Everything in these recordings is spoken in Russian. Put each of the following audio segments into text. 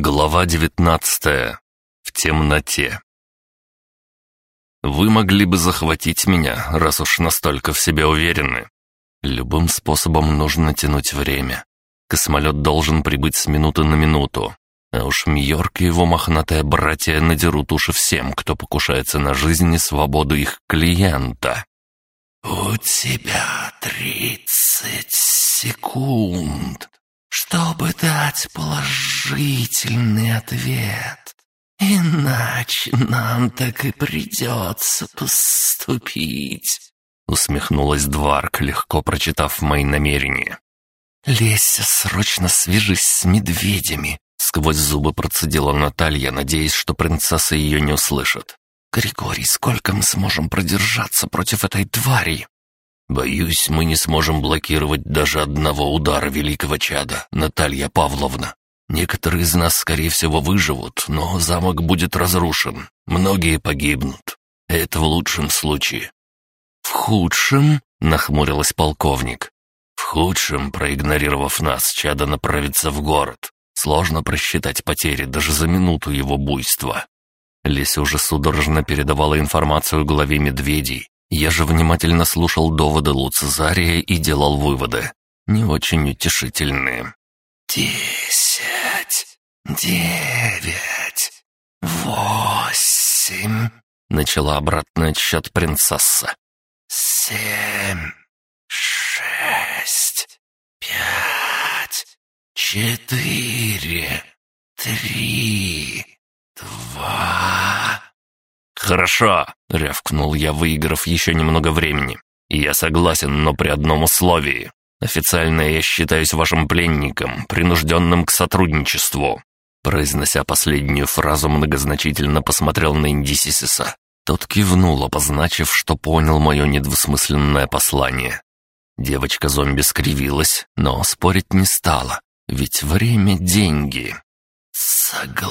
Глава 19. В темноте. Вы могли бы захватить меня, раз уж настолько в себе уверены. Любым способом нужно тянуть время. Космолет должен прибыть с минуты на минуту. А уж Мьорк и его мохнатые братья надерут уши всем, кто покушается на жизнь и свободу их клиента. «У тебя тридцать секунд», дать положительный ответ. Иначе нам так и придется поступить. Усмехнулась Дварк, легко прочитав мои намерения. «Леся, срочно свяжись с медведями!» Сквозь зубы процедила Наталья, надеясь, что принцесса ее не услышит. «Григорий, сколько мы сможем продержаться против этой твари?» «Боюсь, мы не сможем блокировать даже одного удара великого чада, Наталья Павловна. Некоторые из нас, скорее всего, выживут, но замок будет разрушен. Многие погибнут. Это в лучшем случае». «В худшем?» — нахмурилась полковник. «В худшем, проигнорировав нас, чадо направится в город. Сложно просчитать потери даже за минуту его буйства». Леся уже судорожно передавала информацию главе медведей, я же внимательно слушал доводы Луцезария и делал выводы. Не очень утешительные. «Десять, девять, восемь...» Начала обратный отсчет принцесса. «Семь, шесть, пять, четыре, три...» «Хорошо», — рявкнул я, выиграв еще немного времени. «Я согласен, но при одном условии. Официально я считаюсь вашим пленником, принужденным к сотрудничеству». Произнося последнюю фразу, многозначительно посмотрел на Индисисиса. Тот кивнул, обозначив, что понял мое недвусмысленное послание. Девочка-зомби скривилась, но спорить не стала, ведь время — деньги. «Согласна»,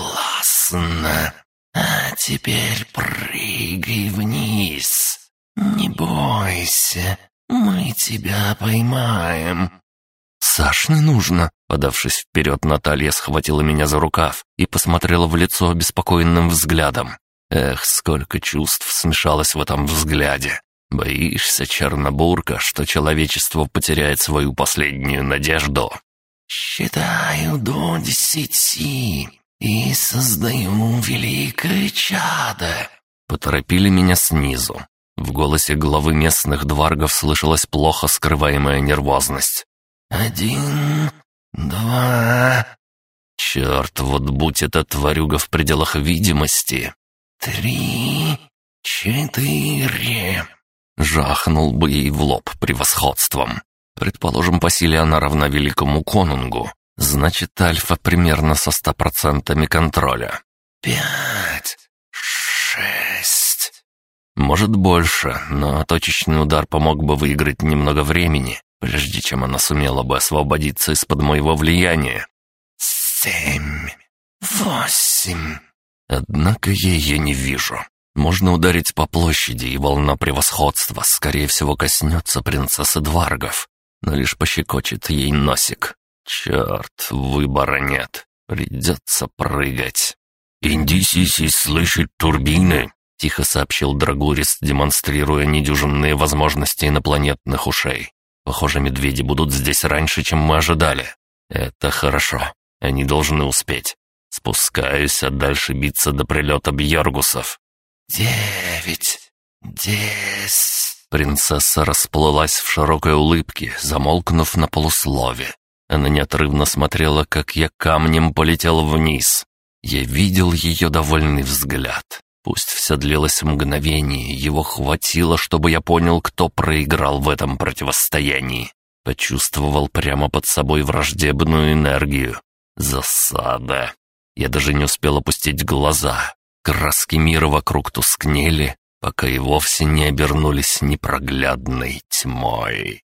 «А теперь прыгай вниз. Не бойся, мы тебя поймаем». «Саш, не нужно!» Подавшись вперед, Наталья схватила меня за рукав и посмотрела в лицо обеспокоенным взглядом. Эх, сколько чувств смешалось в этом взгляде. Боишься, Чернобурка, что человечество потеряет свою последнюю надежду? «Считаю до десяти. Создаю великое чадо!» Поторопили меня снизу. В голосе главы местных дваргов слышалась плохо скрываемая нервозность. «Один, два...» «Черт, вот будь это тварюга в пределах видимости!» «Три, четыре...» Жахнул бы ей в лоб превосходством. Предположим, по силе она равна великому конунгу. Значит, альфа примерно со ста процентами контроля. Пять, шесть... Может, больше, но точечный удар помог бы выиграть немного времени, прежде чем она сумела бы освободиться из-под моего влияния. Семь, восемь... Однако я ее не вижу. Можно ударить по площади, и волна превосходства, скорее всего, коснется принцессы Дваргов, но лишь пощекочет ей носик. Черт, выбора нет. Придется прыгать. Индисиси слышит турбины», — тихо сообщил Драгурис, демонстрируя недюжинные возможности инопланетных ушей. «Похоже, медведи будут здесь раньше, чем мы ожидали. Это хорошо. Они должны успеть. Спускаюсь, а дальше биться до прилета Бьергусов». «Девять! Десять!» Принцесса расплылась в широкой улыбке, замолкнув на полуслове. Она неотрывно смотрела, как я камнем полетел вниз. Я видел ее довольный взгляд. Пусть все длилось мгновение, его хватило, чтобы я понял, кто проиграл в этом противостоянии. Почувствовал прямо под собой враждебную энергию. Засада. Я даже не успел опустить глаза. Краски мира вокруг тускнели, пока и вовсе не обернулись непроглядной тьмой.